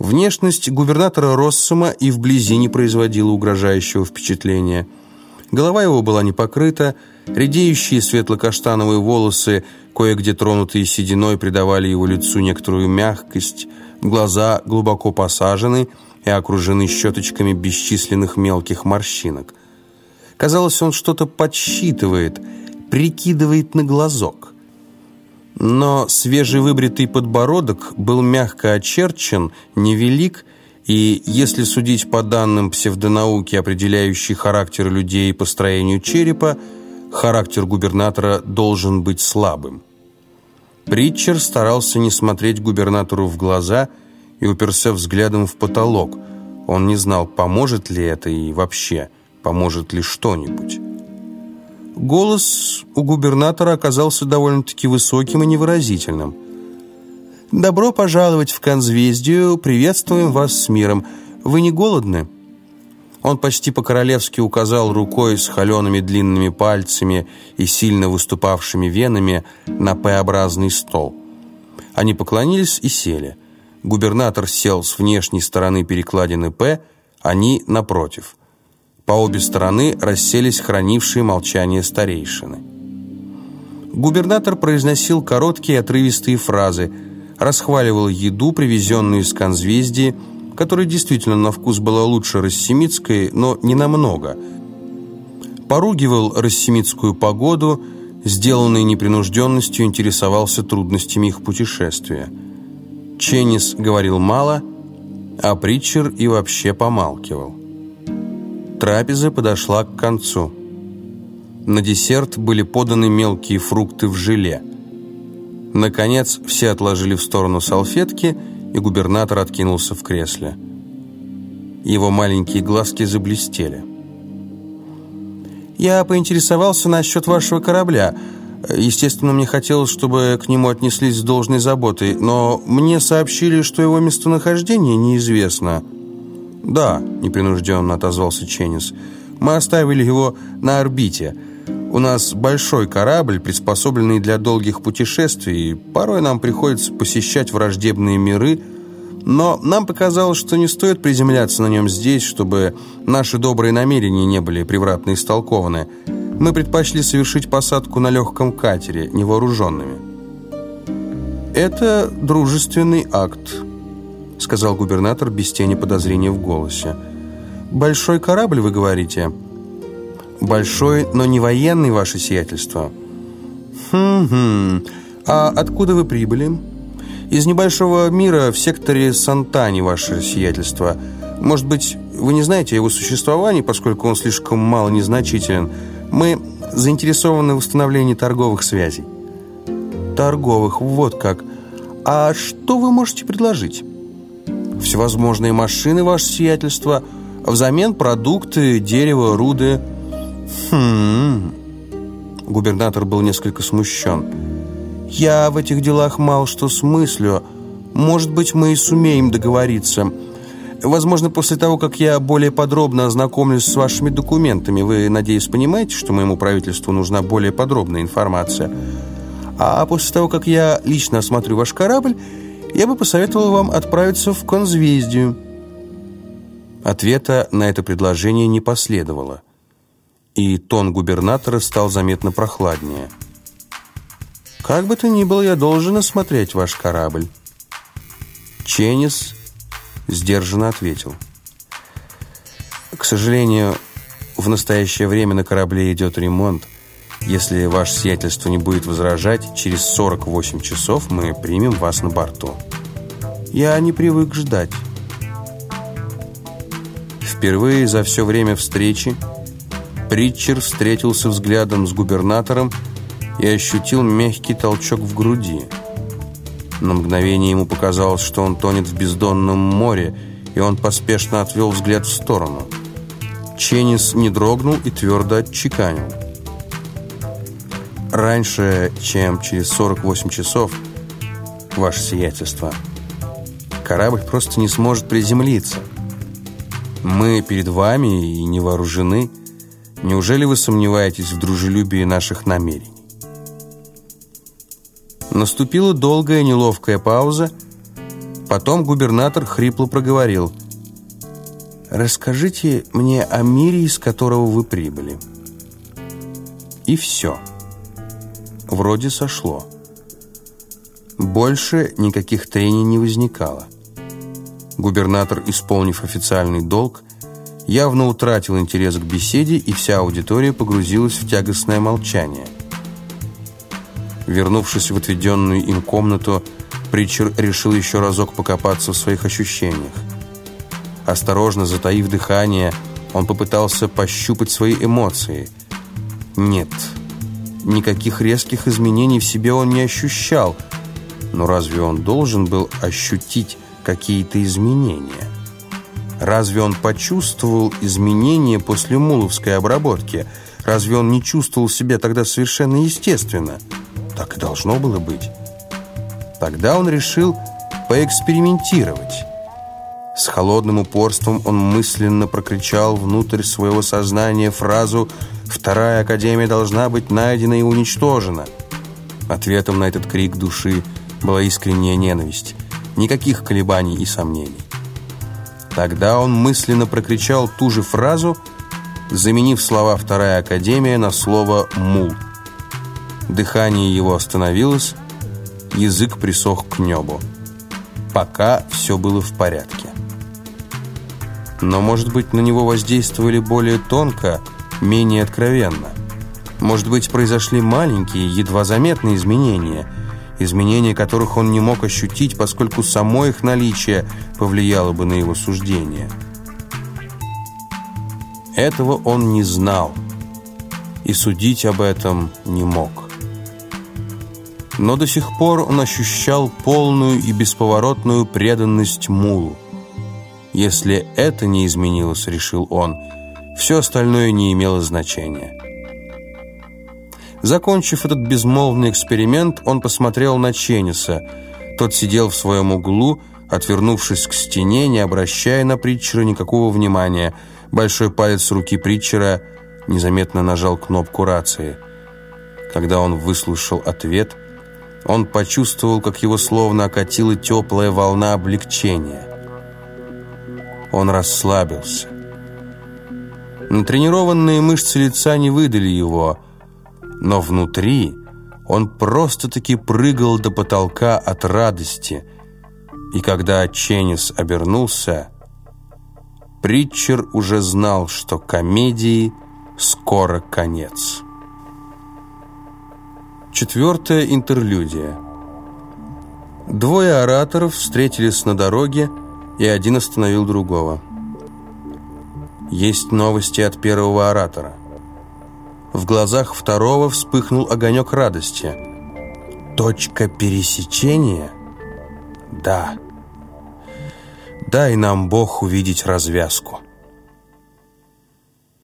Внешность губернатора Россома и вблизи не производила угрожающего впечатления. Голова его была не покрыта, редеющие светло-каштановые волосы, кое-где тронутые сединой, придавали его лицу некоторую мягкость, глаза глубоко посажены и окружены щеточками бесчисленных мелких морщинок. Казалось, он что-то подсчитывает, прикидывает на глазок. Но свежевыбритый подбородок был мягко очерчен, невелик, и, если судить по данным псевдонауки, определяющей характер людей по строению черепа, характер губернатора должен быть слабым. Притчер старался не смотреть губернатору в глаза и уперся взглядом в потолок. Он не знал, поможет ли это и вообще, поможет ли что-нибудь. Голос у губернатора оказался довольно-таки высоким и невыразительным. «Добро пожаловать в Конзвездию, приветствуем вас с миром. Вы не голодны?» Он почти по-королевски указал рукой с холеными длинными пальцами и сильно выступавшими венами на П-образный стол. Они поклонились и сели. Губернатор сел с внешней стороны перекладины П, они напротив – по обе стороны расселись хранившие молчание старейшины. Губернатор произносил короткие отрывистые фразы, расхваливал еду, привезенную из Конзвездии, которая действительно на вкус была лучше рассемитской, но не намного. Поругивал рассемитскую погоду, сделанной непринужденностью интересовался трудностями их путешествия. Ченнис говорил мало, а Притчер и вообще помалкивал. Трапеза подошла к концу. На десерт были поданы мелкие фрукты в желе. Наконец, все отложили в сторону салфетки, и губернатор откинулся в кресле. Его маленькие глазки заблестели. «Я поинтересовался насчет вашего корабля. Естественно, мне хотелось, чтобы к нему отнеслись с должной заботой, но мне сообщили, что его местонахождение неизвестно». «Да», — непринужденно отозвался Ченнис. «Мы оставили его на орбите. У нас большой корабль, приспособленный для долгих путешествий, и порой нам приходится посещать враждебные миры, но нам показалось, что не стоит приземляться на нем здесь, чтобы наши добрые намерения не были превратно истолкованы. Мы предпочли совершить посадку на легком катере, невооруженными». «Это дружественный акт», сказал губернатор без тени подозрения в голосе. «Большой корабль, вы говорите?» «Большой, но не военный, ваше сиятельство». «Хм-хм. А откуда вы прибыли?» «Из небольшого мира в секторе Сантани, ваше сиятельство. Может быть, вы не знаете о его существовании, поскольку он слишком мало незначителен. Мы заинтересованы в восстановлении торговых связей». «Торговых, вот как. А что вы можете предложить?» Всевозможные машины, ваше сиятельство, взамен продукты, дерево, руды. Хм. Губернатор был несколько смущен. Я в этих делах мало что смыслю. Может быть, мы и сумеем договориться. Возможно, после того, как я более подробно ознакомлюсь с вашими документами, вы, надеюсь, понимаете, что моему правительству нужна более подробная информация. А после того, как я лично осмотрю ваш корабль, я бы посоветовал вам отправиться в Конзвездию». Ответа на это предложение не последовало, и тон губернатора стал заметно прохладнее. «Как бы то ни было, я должен осмотреть ваш корабль». Ченнис сдержанно ответил. «К сожалению, в настоящее время на корабле идет ремонт. Если ваше сиятельство не будет возражать, через 48 часов мы примем вас на борту. Я не привык ждать. Впервые за все время встречи Притчер встретился взглядом с губернатором и ощутил мягкий толчок в груди. На мгновение ему показалось, что он тонет в бездонном море, и он поспешно отвел взгляд в сторону. Ченнис не дрогнул и твердо отчеканил – раньше, чем через 48 часов, ваше сиятельство, корабль просто не сможет приземлиться. Мы перед вами и не вооружены. Неужели вы сомневаетесь в дружелюбии наших намерений? Наступила долгая неловкая пауза, Потом губернатор хрипло проговорил. «Расскажите мне о мире, из которого вы прибыли». И все. Вроде сошло. Больше никаких трений не возникало. Губернатор, исполнив официальный долг, явно утратил интерес к беседе, и вся аудитория погрузилась в тягостное молчание. Вернувшись в отведенную им комнату, Притчер решил еще разок покопаться в своих ощущениях. Осторожно затаив дыхание, он попытался пощупать свои эмоции. Нет, никаких резких изменений в себе он не ощущал, но разве он должен был ощутить какие-то изменения? Разве он почувствовал изменения после муловской обработки? Разве он не чувствовал себя тогда совершенно естественно? Так и должно было быть. Тогда он решил поэкспериментировать. С холодным упорством он мысленно прокричал внутрь своего сознания фразу «Вторая Академия должна быть найдена и уничтожена». Ответом на этот крик души была искренняя ненависть. Никаких колебаний и сомнений. Тогда он мысленно прокричал ту же фразу, заменив слова «Вторая Академия» на слово «мул». Дыхание его остановилось, язык присох к небу. Пока все было в порядке. Но, может быть, на него воздействовали более тонко, менее откровенно. Может быть, произошли маленькие, едва заметные изменения – изменения которых он не мог ощутить, поскольку само их наличие повлияло бы на его суждение. Этого он не знал и судить об этом не мог. Но до сих пор он ощущал полную и бесповоротную преданность Мулу. Если это не изменилось, решил он, все остальное не имело значения. Закончив этот безмолвный эксперимент, он посмотрел на Ченниса. Тот сидел в своем углу, отвернувшись к стене, не обращая на Притчера никакого внимания. Большой палец руки Притчера незаметно нажал кнопку рации. Когда он выслушал ответ, он почувствовал, как его словно окатила теплая волна облегчения. Он расслабился. Натренированные мышцы лица не выдали его – но внутри он просто-таки прыгал до потолка от радости. И когда Ченнис обернулся, Притчер уже знал, что комедии скоро конец. Четвертая интерлюдия. Двое ораторов встретились на дороге, и один остановил другого. Есть новости от первого оратора. В глазах второго вспыхнул огонек радости. «Точка пересечения?» «Да. Дай нам Бог увидеть развязку».